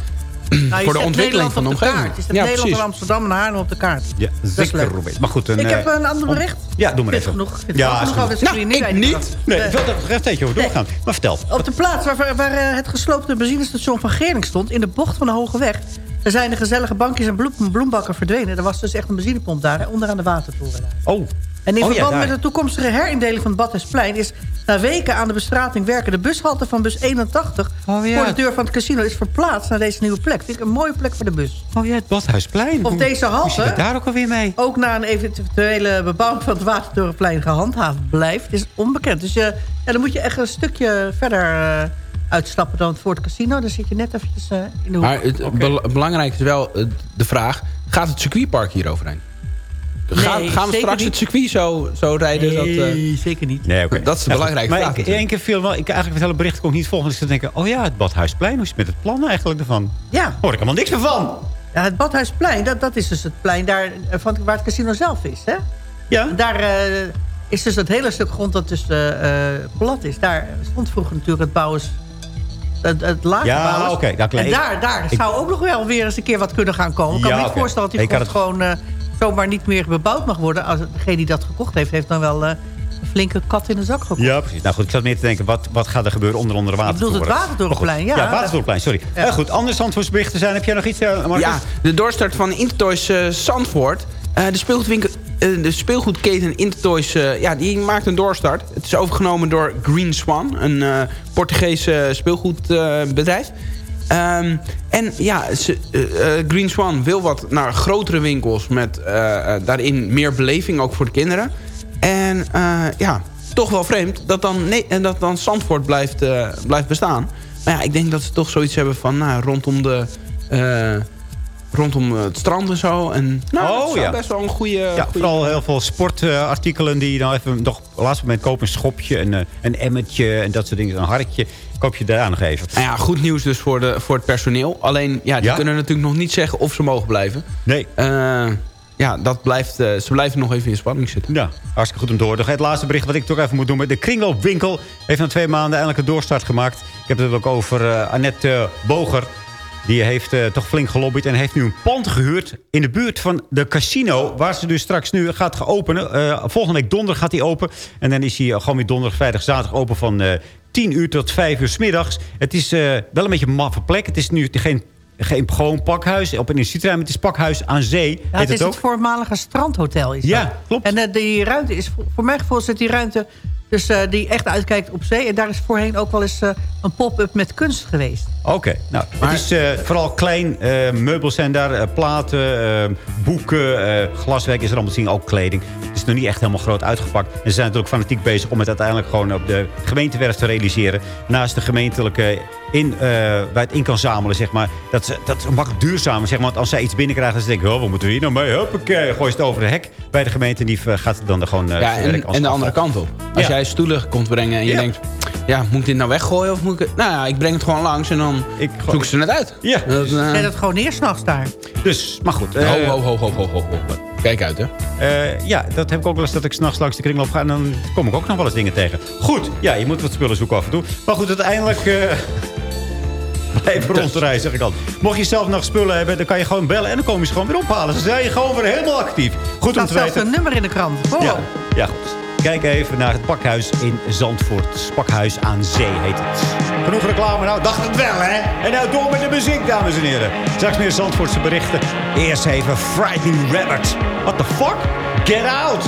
Nou, je voor de ontwikkeling Nederland van de omgeving. kaart. Je zet Ja, Nederland precies. en Amsterdam en Haarlem op de kaart. Ja, is zeker. Robert. Maar goed, een, ik heb eh, een ander bericht. Ja, doe maar even. genoeg? Je Ja, genoeg screen? Nu weet dat. Nee, ik wil er nog even een tijdje over doorgaan. Maar vertel. Op de plaats waar, waar eh, het gesloopte benzinestation van Gering stond... in de bocht van de Hoge Weg... er zijn de gezellige bankjes en bloem- bloembakken verdwenen. Er was dus echt een benzinepomp daar, hè, onderaan de watertoren. Oh. En in Oh verband met de toekomstige herindeling van het Badhuisplein... is na weken aan de bestrating werken de bushalte van bus 81... Oh ja. voor de deur van het casino is verplaatst naar deze nieuwe plek. Vind ik een mooie plek voor de bus. Oh ja, het Badhuisplein. Of deze halte, daar ook alweer mee? ook na een eventuele bebouwing van het Watertorenplein gehandhaafd blijft, is onbekend. Dus je, ja, dan moet je echt een stukje verder eh, uitstappen dan voor het casino. Dan zit je net eventjes eh, in de hoek. Maar het bel- belangrijk is wel eh, de vraag... gaat het circuitpark hier overheen? Gaan, Nee, gaan we straks niet. het circuit zo, zo rijden? dat, eh, Nee, zeker niet. Nee, oké. Dat is de Ja, belangrijke maar vraag één keer viel wel, ik eigenlijk het hele bericht kon ik niet volgen. Dus ik denken, oh ja, het Badhuisplein. Hoe is het met het plan eigenlijk ervan? Ja. Hoor ik helemaal niks meer van. Ja, het Badhuisplein, dat, dat is dus het plein daar, eh, van, waar het casino zelf is. Hè? Ja. Daar eh, is dus het hele stuk grond dat dus plat is. Daar stond vroeger natuurlijk het bouwers... Het, het lage Ja, bouwers. oké, daar En daar, daar ik- zou ook nog wel weer eens een keer wat kunnen gaan komen. Ik kan Ja, me niet voorstellen dat die Ik had grond gewoon eh, zomaar niet meer bebouwd mag worden. Als degene die dat gekocht heeft, heeft dan wel eh, een flinke kat in de zak gekocht. Ja, precies. Nou goed, ik zat meer te denken, wat, wat gaat er gebeuren onder onder de Je bedoelt het Maar ja. Ja, Watertorenplein, sorry. Ja. Eh, goed, andere Zandvoortsberichten zijn. Heb jij nog iets, uh, Marcus? Ja, de doorstart van Intertoys eh Zandvoort. Eh, de, speelgoedwinkel, eh, de speelgoedketen Intertoys eh, ja, die maakt een doorstart. Het is overgenomen door Green Swan, een eh Portugees eh, speelgoedbedrijf. Ehm, en ja, ze, eh, eh, Green Swan wil wat naar grotere winkels met eh, daarin meer beleving, ook voor de kinderen. En ja, toch wel vreemd dat dan, nee, en dat dan Zandvoort blijft, blijft bestaan. Maar ja, ik denk dat ze toch zoiets hebben van nou, rondom de... rondom het strand en zo. En nou, dat Oh, zou ja. best wel een goede... Ja, vooral heel veel sportartikelen die je nou even nog op het laatste moment kopen. Een schopje, een, eh, een emmetje en dat soort dingen. Een harkje. Koop je daar nog even. Nou ja, goed nieuws dus voor, de, voor het personeel. Alleen, ja, die Ja? kunnen natuurlijk nog niet zeggen of ze mogen blijven. Nee. ja, dat blijft, eh, ze blijven nog even in spanning zitten. Ja, hartstikke goed om door. Nog het laatste bericht wat ik toch even moet doen. De kringloopwinkel heeft na twee maanden eindelijk een doorstart gemaakt. Ik heb het ook over eh, Annette eh, Boger. Die heeft eh, toch flink gelobbyd en heeft nu een pand gehuurd... in de buurt van de casino, waar ze dus straks nu gaat gaan openen. Eh, volgende week donderdag gaat hij open. En dan is hij eh, gewoon weer donderdag, vrijdag, zaterdag open van eh 10 uur tot 5 uur 's middags. Het is wel een beetje een maffe plek. Het is nu geen, geen gewoon pakhuis op een instituutruim. Het is pakhuis aan zee. Ja, het is ook. het voormalige strandhotel. Is Ja, dat. klopt. En die ruimte is, voor mijn gevoel zit die ruimte... Dus eh, die echt uitkijkt op zee. En daar is voorheen ook wel eens eh, een pop-up met kunst geweest. Oké, nou, het is eh, vooral klein. eh, meubels zijn daar, platen, boeken, eh, glaswerk is er allemaal te zien, ook kleding. Is nog niet echt helemaal groot uitgepakt. En ze zijn natuurlijk fanatiek bezig om het uiteindelijk gewoon op de gemeentewerf te realiseren. Naast de gemeentelijke in, eh, waar het in kan zamelen, zeg maar. Dat, ze- dat makkelijk duurzamer, zeg maar. Want als zij iets binnenkrijgen, dan ze denken, oh, wat moeten we hier nou mee? Huppakee, gooi het over de hek bij de gemeente. En die eh, gaat het dan er gewoon eh, Ja, en, verwerken als en de andere kant op. Als Ja. jij stoelen komt brengen en je Ja. denkt... Ja, moet ik dit nou weggooien of moet ik. Nou ja, ik breng het gewoon langs en dan zoeken ze het uit. Ja. Dat, Zet het gewoon neer s'nachts daar. Dus, maar goed. ho, ho, ho, ho, ho, ho, ho. Kijk uit, hè. Eh, ja, dat heb ik ook wel eens dat ik s'nachts langs de kringloop ga... en dan kom ik ook nog wel eens dingen tegen. Goed, ja, je moet wat spullen zoeken af en toe. Maar goed, uiteindelijk... eh Blijf rondrijden, zeg ik al. Mocht je zelf nog spullen hebben, dan kan je gewoon bellen... en dan komen ze gewoon weer ophalen. Ze zijn gewoon weer helemaal actief. Goed om staat te zelfs weten. een nummer in de krant. Oh. Ja, ja, goed. Kijk even naar het pakhuis in Zandvoort. Pakhuis aan Zee heet het. Genoeg reclame nou, dacht het wel, hè? En nou door met de muziek, dames en heren. Straks meer Zandvoortse berichten. Eerst even Frightening Rabbit. What the fuck? Get out!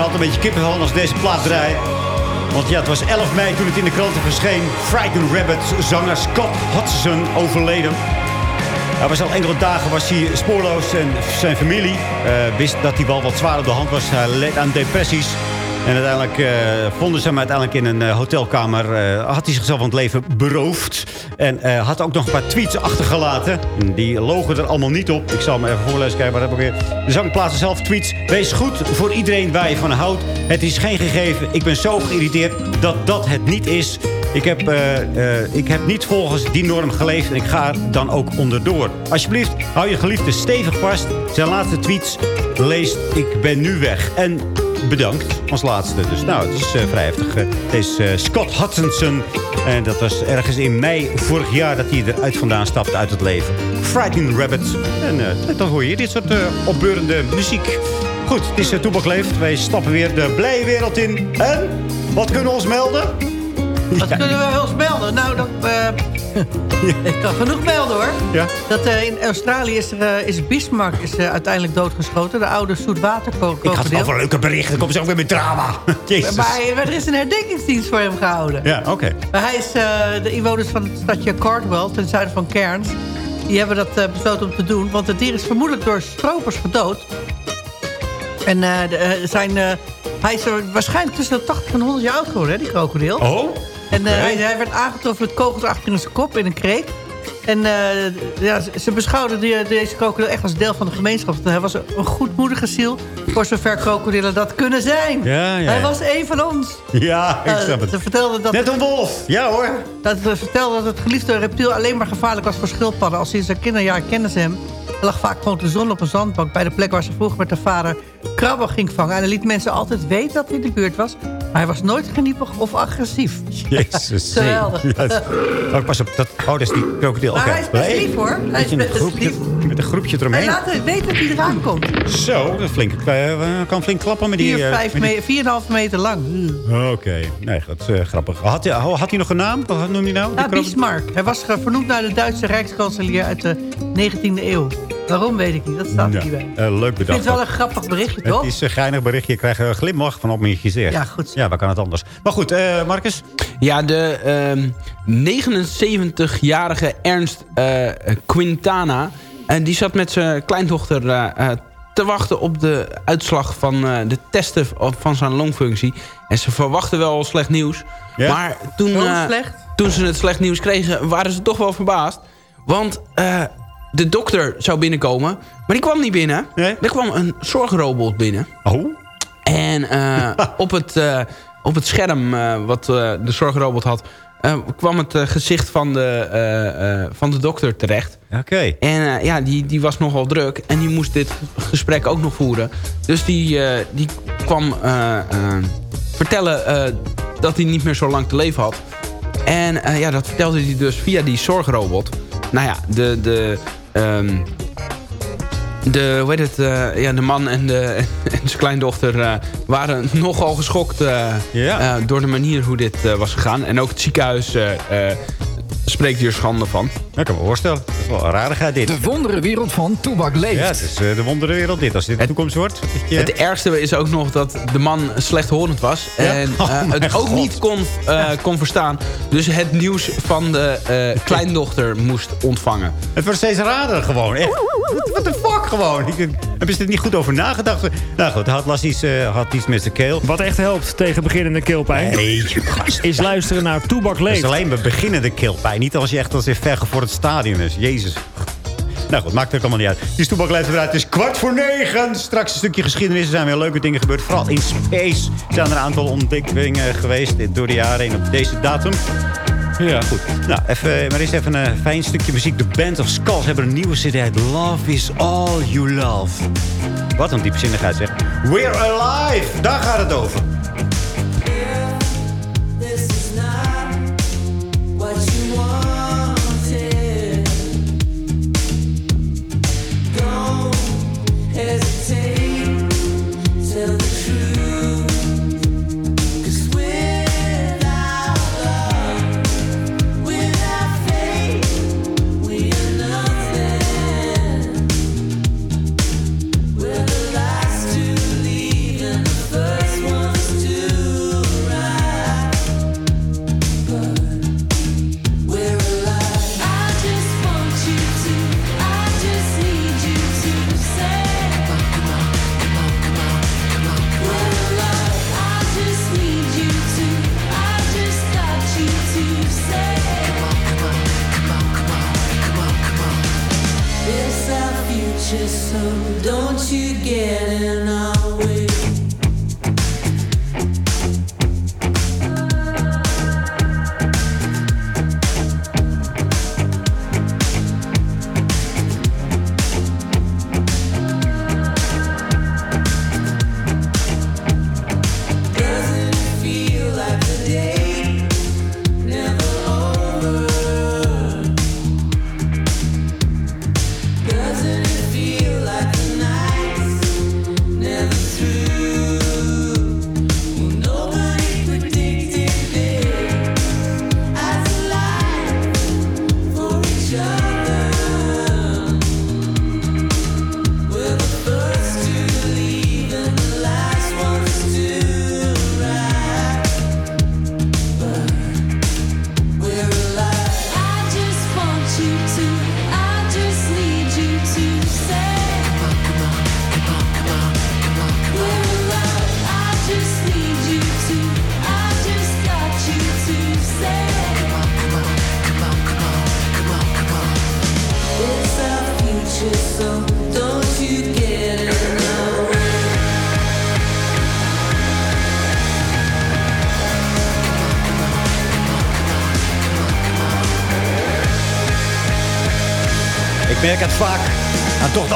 Altijd een beetje kippenvel als deze plaat draait. Want ja, het was 11 mei toen het in de kranten verscheen. Frightened Rabbit, zanger Scott Hudson overleden. Hij was al enkele dagen was hij spoorloos en zijn familie eh, wist dat hij wel wat zwaar op de hand was. Hij leed aan depressies. En uiteindelijk eh, vonden ze hem uiteindelijk in een eh, hotelkamer. eh, had hij zichzelf van het leven beroofd. En had ook nog een paar tweets achtergelaten. En Die logen er allemaal niet op. Ik zal hem even voorlezen. Kijken wat heb ik weer. De zang plaatste zelf tweets. Wees goed voor iedereen waar je van houdt. Het is geen gegeven. Ik ben zo geïrriteerd dat dat het niet is. Ik heb, ik heb niet volgens die norm geleefd en ik ga er dan ook onderdoor. Alsjeblieft, hou je geliefde stevig vast. Zijn laatste tweets leest ik ben nu weg. En bedankt als laatste. Dus nou, het is eh, vrij heftig. Eh, het is eh, Scott Hutchinson. En dat was ergens in mei vorig jaar dat hij eruit vandaan stapte uit het leven. Frightened Rabbits. En eh, dan hoor je dit soort opbeurende muziek. Goed, het is uh. Wij stappen weer de blije wereld in. En, wat kunnen we ons melden? Wat kunnen we wel eens melden? Nou, dat, eh, ik kan genoeg melden hoor. Ja. Dat, eh, in Australië is, er, eh, is Bismarck is, uiteindelijk doodgeschoten. De oude zoetwaterkrokodil. Ik had het over leuke berichten. Dan komt ze ook weer met drama. Jezus. Maar, maar er is een herdenkingsdienst voor hem gehouden. Ja, oké. Maar hij is de inwoners van het stadje Cardwell, ten zuiden van Cairns. Die hebben dat besloten om te doen. Want het dier is vermoedelijk door stropers gedood. En de, zijn, hij is waarschijnlijk tussen de 80 en 100 jaar oud geworden, hè, die krokodil. Oh? En eh, hij, hij werd aangetroffen met kogels achter in zijn kop in een kreek. En eh, ja, ze, beschouwden die- deze krokodil echt als deel van de gemeenschap. Hij was een, goedmoedige ziel, voor zover krokodillen dat kunnen zijn. Ja, ja, Hij was een van ons. Ja, ik Eh, snap het. Ze vertelde dat Net een wolf. Ja hoor. dat vertelde dat het geliefde reptiel alleen maar gevaarlijk was voor schildpadden. Al sinds haar kinderjaar kenden ze hem. Hij lag vaak gewoon te zon op een zandbank... bij de plek waar ze vroeger met haar vader krabben ging vangen. En hij liet mensen altijd weten dat hij in de buurt was. Maar hij was nooit geniepig of agressief. Jezus. Geweldig. Het- oh, pas op. Dat, oh, dat is die krokodil. Maar hij is best lief, hoor. Hij Met is best groepje, lief. met een groepje Hij eromheen. laat het weten dat hij eraan komt. Zo, dat flink, eh, kan flink klappen met die... 4, eh, 5 met die- me 4,5 meter lang. Oké, nee, dat is eh, grappig. Had hij, had hij nog een naam? Wat noem je nou? Ja, krokodil? Bismarck. Hij was vernoemd naar de Duitse rijkskanselier uit de 19e eeuw. Waarom weet ik niet, dat staat er Ja, niet bij. leuk Ik vind het wel een grappig berichtje, toch? Het is een geinig berichtje. Je krijgt een glimlach van op mijn gezicht. Ja, goed. Ja, waar kan het anders? Maar goed, eh Marcus. Ja, de ehm, 79-jarige Ernst eh, Quintana... en die zat met zijn kleindochter eh, eh, te wachten op de uitslag van eh, de testen van zijn longfunctie. En ze verwachten wel slecht nieuws. Ja? Maar toen, eh, toen ze het slecht nieuws kregen, waren ze toch wel verbaasd. Want eh, de dokter zou binnenkomen, maar die kwam niet binnen. Er kwam een zorgrobot binnen. Oh? En eh, op, het, eh, op het scherm eh, wat de zorgrobot had... kwam het gezicht van de, van de dokter terecht. Oké. En ja, die, die was nogal druk. En die moest dit gesprek ook nog voeren. Dus die, die kwam vertellen dat hij niet meer zo lang te leven had. En ja, dat vertelde hij dus via die zorgrobot. Nou ja, de... de ehm, de, hoe heet het, eh, ja, de man en, de, en zijn kleindochter eh, waren nogal geschokt eh, door de manier hoe dit was gegaan. En ook het ziekenhuis spreekt hier schande van. Ik kan me voorstellen. Dat is wel een rarigheid dit. De wonderenwereld van Toebak leeft. Ja, het is eh, de wonderenwereld dit. Als dit de toekomst wordt. je- Het ergste is ook nog dat de man slechthorend was. Ja? En Oh eh, het ook niet kon, eh, kon verstaan. Dus het nieuws van de eh, kleindochter moest ontvangen. Het wordt steeds raarder gewoon. Echt. What the fuck gewoon. Ik, hebben ze er niet goed over nagedacht? Nou goed, had iets, eh, had iets met zijn keel. Wat echt helpt tegen beginnende keelpijn... Nee, gast. is luisteren naar Toebak Dat is Leeft. alleen bij beginnende keelpijn. Niet als je echt als je ver voor het stadion is. Jezus. Nou goed, maakt het ook allemaal niet uit. Die stoelbak leidt eruit. Het is kwart voor negen. Straks een stukje geschiedenis. Er zijn weer leuke dingen gebeurd. Vooral in space zijn er een aantal ontwikkelingen geweest door de jaren heen op deze datum. Ja, goed. Nou, even, maar eerst even een fijn stukje muziek. De Band of Skulls hebben een nieuwe cd. Love is all you love. Wat een diepzinnigheid zeg. We're alive. Daar gaat het over.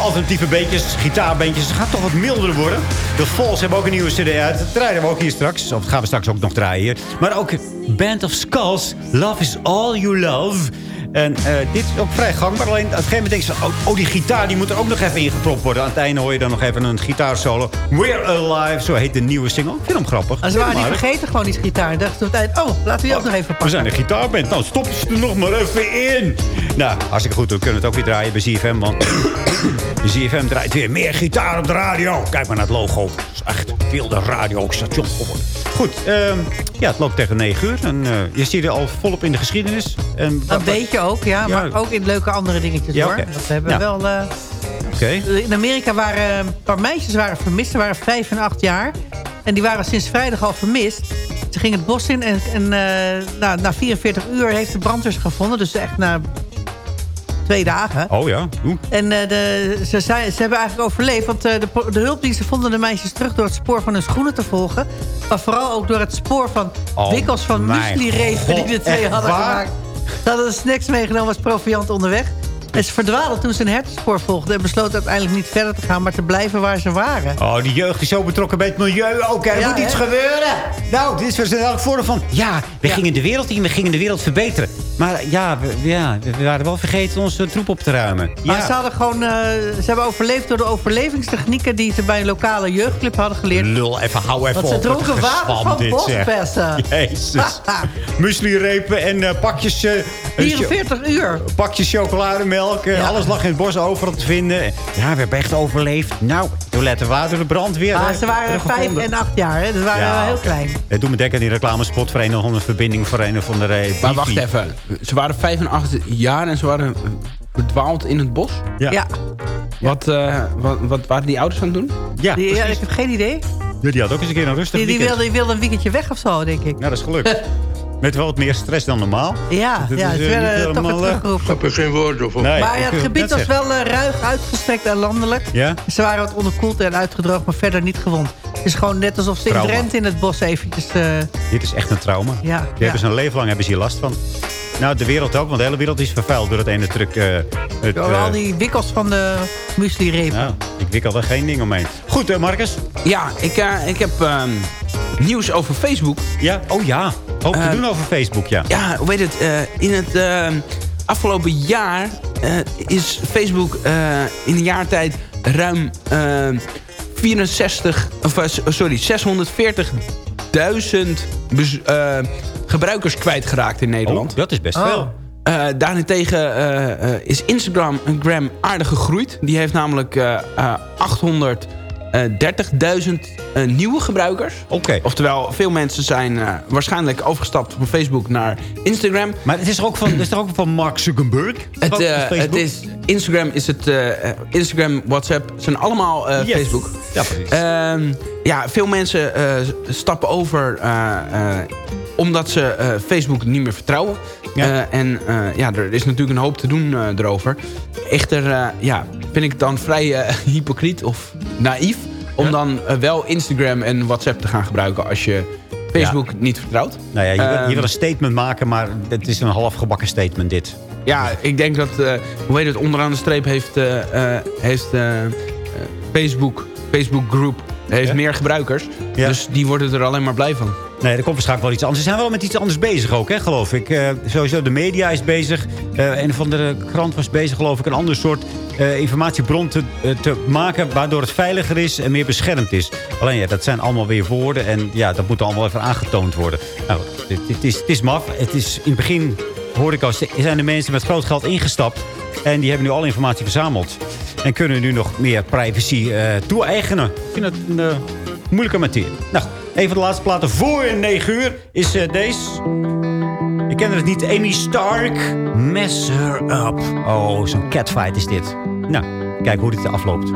Alternatieve beetjes, gitaarbeentjes, ze gaan toch wat milder worden. De Falls hebben ook een nieuwe cd uit. Dat draaien we ook hier straks. Of dat gaan we straks ook nog draaien hier. Maar ook Band of Skulls, Love is All You Love. En eh, dit is ook vrij gangbaar. Alleen op een gegeven moment denk je van... Oh, oh, die gitaar die moet er ook nog even ingepropt worden. Aan het einde hoor je dan nog even een gitaarsolo. We're Alive, zo heet de nieuwe single. Ik vind hem grappig. En ze waren niet Maar- vergeten gewoon die gitaar. En dachten op het eind, oh, laten we die ook nog even pakken. We zijn een gitaarband. Nou, stop ze er nog maar even in. Nou, hartstikke goed. We kunnen het ook weer draaien bij ZFM. Want ZFM draait weer meer gitaar op de radio. Kijk maar naar het logo. Het is echt veel de radiostation geworden. Goed, ehm, ja, het loopt tegen 9 uur. En, eh, je ziet er al volop in de geschiedenis. En, Een beetje ook, ja. Ja. Maar ook in leuke andere dingetjes, Ja, hoor. oké. Want we hebben Ja. wel... eh, Oké. In Amerika waren een paar meisjes waren vermist. Ze waren vijf en acht jaar. En die waren sinds vrijdag al vermist. Ze gingen het bos in en, en eh, na, na 44 uur heeft de brandweer ze gevonden. Dus echt na twee dagen. Oh ja. Oeh. En eh, de, ze, zei, ze hebben eigenlijk overleefd. Want eh, de, de hulpdiensten vonden de meisjes terug door het spoor van hun schoenen te volgen. Maar vooral ook door het spoor van Oh, wikkels van muesli-repen die de twee hadden waar? gemaakt. Ze hadden snacks meegenomen als proviant onderweg. En ze verdwaalden toen ze een hertenspoor volgden... en besloten uiteindelijk niet verder te gaan... maar te blijven waar ze waren. Oh, die jeugd is zo betrokken bij het milieu ook. hè. Er Ja, moet hè? iets gebeuren. Nou, dit is voor elk voordeel van... Ja, we gingen de wereld in, we gingen de wereld verbeteren. Maar ja, we, ja, we waren wel vergeten onze troep op te ruimen. Maar Ja. ze, hadden gewoon, eh, ze hebben overleefd door de overlevingstechnieken... die ze bij een lokale jeugdclub hadden geleerd. Lul, even hou even Want ze op. Wat dronken water van dit, zeg. bosbessen. Jezus. Muesli-repen en eh, pakjes... eh, 44 uur. pakjes chocolademelk. eh, Alles lag in het bos overal te vinden. Ja, we hebben echt overleefd. Nou, toiletten water, de brandweer. Maar eh, ze waren vijf en acht jaar, hè? Dus ze waren Ja. wel heel klein. Het doet me denken aan die reclamespot voor een of andere verbinding voor een of andere... eh, Maar wacht even. Ze waren 5 en 8 jaar en ze waren eh, verdwaald in het bos. Ja. Ja. Wat, eh, wat, wat waren die ouders aan het doen? Ja, Die, ja, precies. ik heb geen idee. Ja, die had ook eens een keer een rustig Die, die, weekend. wilde, die wilde een weekendje weg of zo, denk ik. Ja, dat is gelukt. Met wel wat meer stress dan normaal. Ja, Dat ja is, ze eh, toch weer eh, teruggeroepen. snap er geen woord over. Nee, maar ja, ik het gebied was wel eh, ruig uitgestrekt en landelijk. Ja? Ze waren wat onderkoeld en uitgedroogd, maar verder niet gewond. Het is gewoon net alsof ze in. Drenthe in het bos eventjes... eh, Dit is echt een trauma. Ja, Die ja. hebben ze een leven lang hebben ze hier last van. Nou, de wereld ook, want de hele wereld is vervuild door het ene truc. eh, het, door eh, al die wikkels van de muesli-repen. nou, ik wikkel er geen ding omheen. Goed, eh, Marcus. Ja, ik, eh, ik heb ehm, nieuws over Facebook. Ja, oh ja. Hoop te Eh, doen over Facebook, ja. Ja, hoe weet het? eh, in het ehm, afgelopen jaar eh, is Facebook eh, in een jaar tijd ruim ehm, 64, of, eh, sorry, 640.000 bez- eh, gebruikers kwijtgeraakt in Nederland. Oh, dat is best Oh. veel. Eh, daarentegen eh, eh, is Instagram een gram aardig gegroeid. Die heeft namelijk eh, eh, 830.000 eh, nieuwe gebruikers. Oké. Oftewel, veel mensen zijn eh, waarschijnlijk overgestapt van Facebook naar Instagram. Maar het is, ook van, het is toch ook van Mark Zuckerberg? Het, eh, het is, Instagram is het... Instagram, WhatsApp zijn allemaal eh, Yes. Facebook. Ja, precies. Ehm, ja, veel mensen eh, stappen over eh, eh, omdat ze eh, Facebook niet meer vertrouwen. Eh, en eh, ja, er is natuurlijk een hoop te doen erover. Echter ja, vind ik het dan vrij hypocriet of naïef... om dan wel Instagram en WhatsApp te gaan gebruiken... als je Facebook niet vertrouwt. Nou ja, je, wil, je Ehm, wil een statement maken, maar het is een halfgebakken statement dit. Ja, ik denk dat, eh, hoe heet het, onderaan de streep heeft, heeft Facebook, Facebook Group heeft Ja. meer gebruikers. Dus die worden er alleen maar blij van. Nee, er komt waarschijnlijk wel iets anders. Ze zijn wel met iets anders bezig ook, hè, geloof ik. Eh, sowieso, de media is bezig. Eh, een of andere krant was bezig, geloof ik. Een ander soort eh, informatiebron te, te maken... waardoor het veiliger is en meer beschermd is. Alleen, ja, dat zijn allemaal weer woorden. En ja, dat moet allemaal even aangetoond worden. Nou, het, het is, het is maf. Het is, in het begin, ik al, zijn de mensen met groot geld ingestapt. En die hebben nu alle informatie verzameld. En kunnen nu nog meer privacy eh toe-eigenen. Ik vind dat een eh, moeilijke materie. Nou, een van de laatste platen voor 9 uur is eh, deze. Ik ken het niet. Amy Stark. Mess her up. Oh, zo'n catfight is dit. Nou, kijk hoe dit afloopt.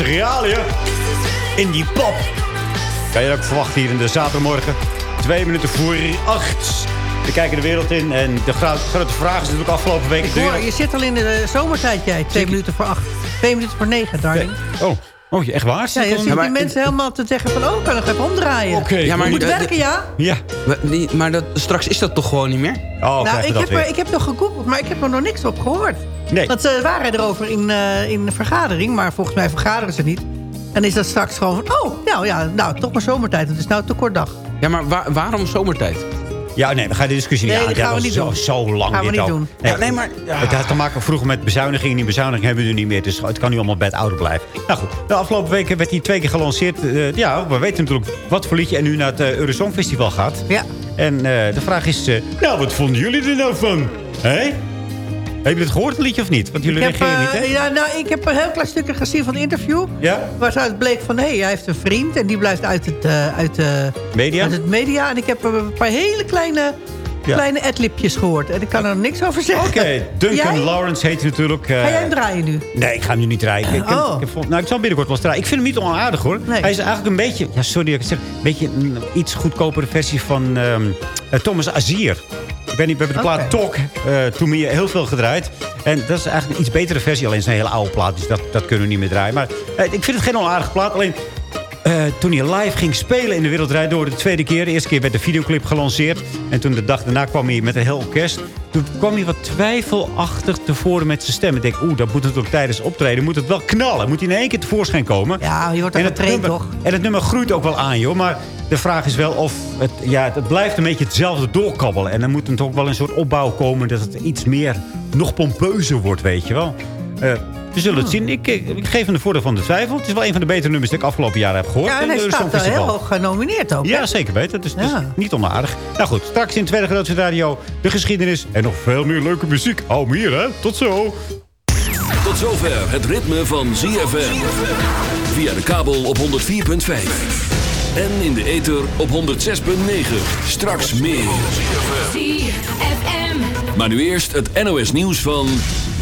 Australië. In die pop. Kan je ook verwachten hier in de zaterdagmorgen. Twee minuten voor acht. We kijken de wereld in. En de gro- grote vraag is natuurlijk afgelopen week. Ik de hoor, je zit al in de zomertijd, jij. Twee minuten voor acht. Twee minuten voor negen, darling. Oh, oh echt waar? Ja, je ziet die mensen helemaal te zeggen van... oh, kan nog even omdraaien. Ja, maar- Je moet eh, werken, ja? Ja. Maar dat, straks is dat toch gewoon niet meer? Oh, nou, ik heb, er, ik heb nog gegoogeld, maar ik heb er nog niks op gehoord. Nee. Want ze waren erover in, eh, in de vergadering, maar volgens mij vergaderen ze niet. En is dat straks gewoon van, oh, nou ja, nou, toch maar zomertijd. Het is nou te kort dag. Ja, maar wa- waarom zomertijd? Ja, nee, we gaan de discussie Nee, niet aan. dat gaan Ja, we niet was doen. Zo, zo lang Gaan we dit niet al. doen. Nee, Ja, nee, maar- Het had te maken vroeger met bezuinigingen. Die bezuinigingen hebben we nu niet meer. Dus het kan nu allemaal bij het oude blijven. Nou goed, de afgelopen weken werd hij twee keer gelanceerd. Eh, ja, we weten natuurlijk wat voor liedje er nu naar het uh, Eurosong Festival gaat. Ja. En eh, de vraag is, eh, nou, wat vonden jullie er nou van? Hé? Heb je het gehoord, het liedje, of niet? Want jullie heb, reageren niet, eh, hè? ja, nou, ik heb een heel klein stukje gezien van het interview. Ja? Waaruit bleek van, hé, hij heeft een vriend... en die blijft uit het, eh, uit, eh, Media? uit het media. En ik heb een paar hele kleine, Ja. kleine adlipjes gehoord. En ik kan er niks over zeggen. Oké, Duncan Jij? Lawrence heet hij natuurlijk. eh, Ga jij hem draaien nu? Nee, ik ga hem nu niet draaien. Ik, ik, Oh. ik, nou, ik zal binnenkort wel eens draaien. Ik vind hem niet onaardig hoor. Hij is eigenlijk een beetje, ja, sorry dat ik het zeg, een beetje een iets goedkopere versie van ehm, eh, Thomas Azier. Ik weet niet, we hebben de plaat Talk eh toen meer heel veel gedraaid. En dat is eigenlijk een iets betere versie. Alleen het is een hele oude plaat, dus dat, dat kunnen we niet meer draaien. Maar ik vind het geen onaardige plaat. Alleen eh, toen hij live ging spelen in de Wereldrijd door de tweede keer. De eerste keer werd de videoclip gelanceerd. En toen de dag daarna kwam hij met een heel orkest. Toen kwam hij wat twijfelachtig tevoren met zijn stem. Ik denk, oeh, dat moet het ook tijdens optreden. Moet het wel knallen. Moet hij in één keer tevoorschijn komen. Ja, je wordt er het getraind, toch? En het nummer groeit ook wel aan, joh. Maar de vraag is wel of het, ja, het, het blijft een beetje hetzelfde doorkabbelen. En dan moet er toch wel een soort opbouw komen dat het iets meer, nog pompeuzer wordt, weet je wel. Eh, we zullen het zien. Ik, ik, ik geef hem de voordeel van de twijfel. Het is wel een van de betere nummers die ik afgelopen jaar heb gehoord. Ja, en hij het staat wel heel hoog genomineerd ook. hè? Ja, zeker weten. Dus, dus Ja. niet onaardig. Nou goed, straks in Tweede Grootste Radio de geschiedenis. En nog veel meer leuke muziek. Hou hem hier, hè. Tot zo. Tot zover het ritme van ZFM. Via de kabel op 104.5. En in de ether op 106.9. Straks meer. Maar nu eerst het NOS nieuws van...